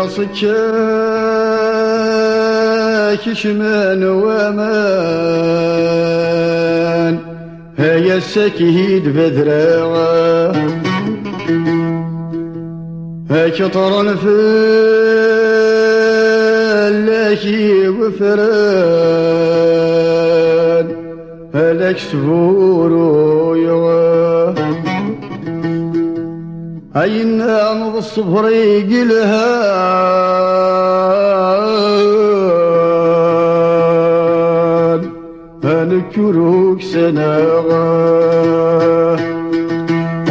هيا صكاك من ومان هيا السكيد بذراعه هيك طرن في اللاشي وفران هلك سبور ويوه أين أمض الصبر يقلها هنكروك سناغا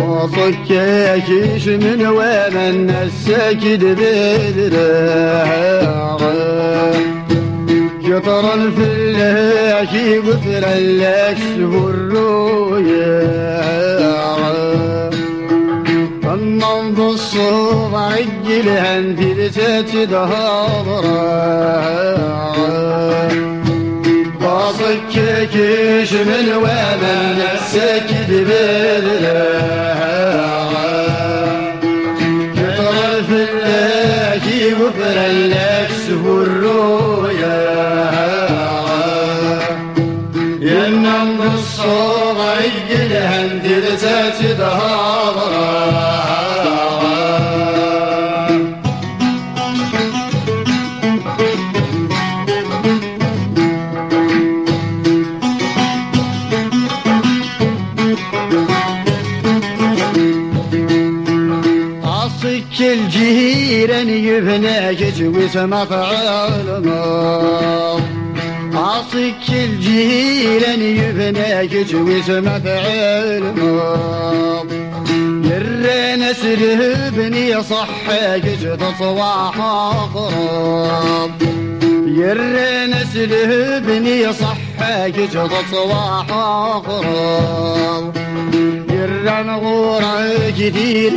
وصكاكيش من وين الساكد بدراها قطر الفلاح قطر الأكسب الرؤيا النمض الصوب عجل عندي لتات دهضرا باصك كيش من وين السكد بدلاها قطر الفلاح قطر الأكسب الرؤيا ينم بالصوب عجل عندي لتات يبنى جوز مفعول نار عصك الجيران يبنى جوز مفعول نار يرنا سرهبني صحك جد صواح اقرب يرنا سرهبني صحك جد صواح اقرب يرن غورا كثير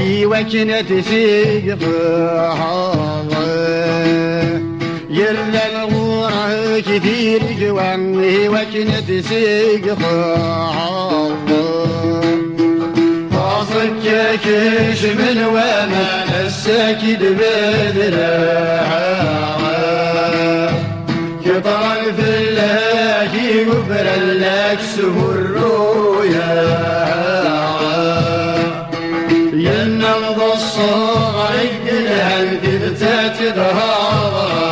قوى يوكنا تسيق يرن غورا كثير قوى يوكنا تسيق فاصك كيش من الساكد بدرها كطرا في الله يغفر لك سهر ينمض الصغر الهند بتات ظهرها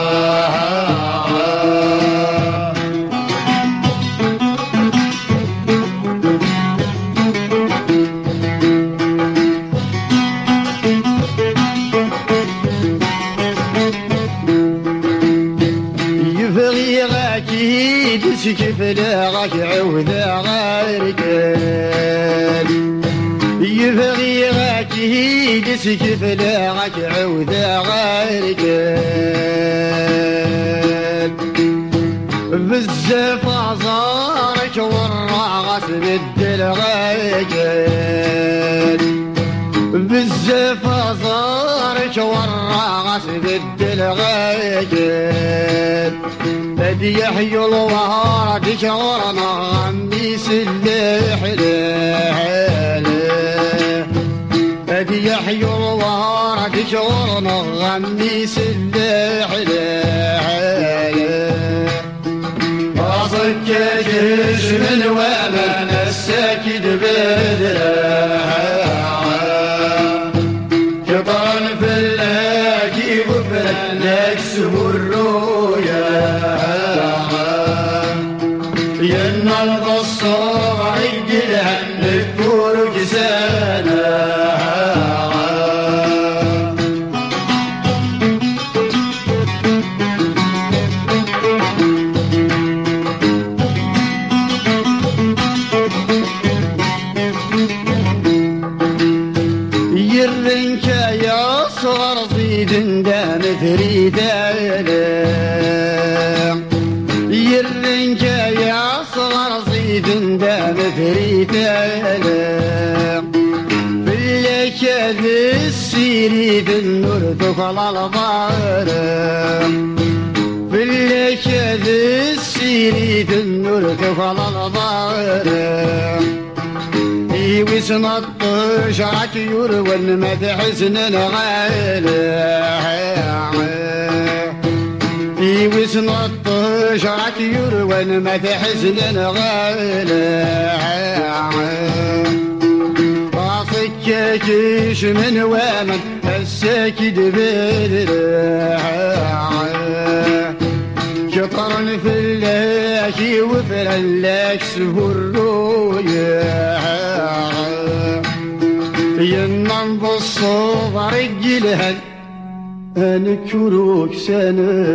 يبغي غاكيد سكف لاغاك عوذا غيرك يبغي غاكيد سكف لاغاك عوذا غيرك بزاف عزارك والراغة تبدل غيرك بزاف عزارك والراغة تبدل غيرك بدي يحيي الوهار تشعرنا غمي سلح واصك جيش من ومن الساكد بدرها كطان في اللاكي وفرن لك سهر الرؤيا ينال الصوم عقل هنك فورك سنة السيري بالنور تقل الظهر فلك السيري بالنور تقل الظهر ايوي سنطش عكيور والمدح سنن ايوي سنطش عكيور والمدح سنن راسك كيش من ومن الساكد بالرعاية شطرن في اللاكي وفرلاك سهر الرؤيا ينم بالصوف رجلها أنكروك سنة